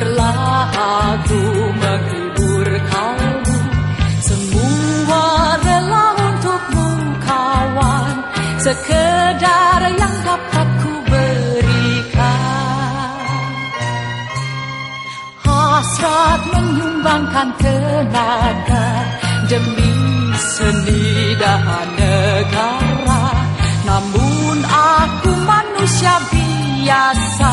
lagu menghibur kalbu Semua rela untukmu kawan Sekedar yang dapat berikan. Hasrat menyumbangkan tenaga. Demi seni dan negara. Namun aku manusia biasa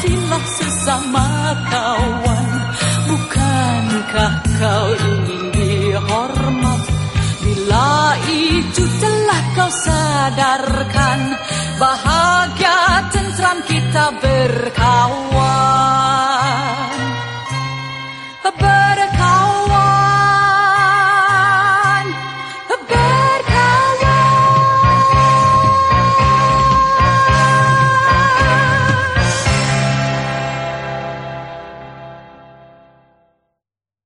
Hormatilah sesama kawan. Bukankah kau ingin dihormat? Bila itu telah kau sadarkan Bahagia tentram kita berkawan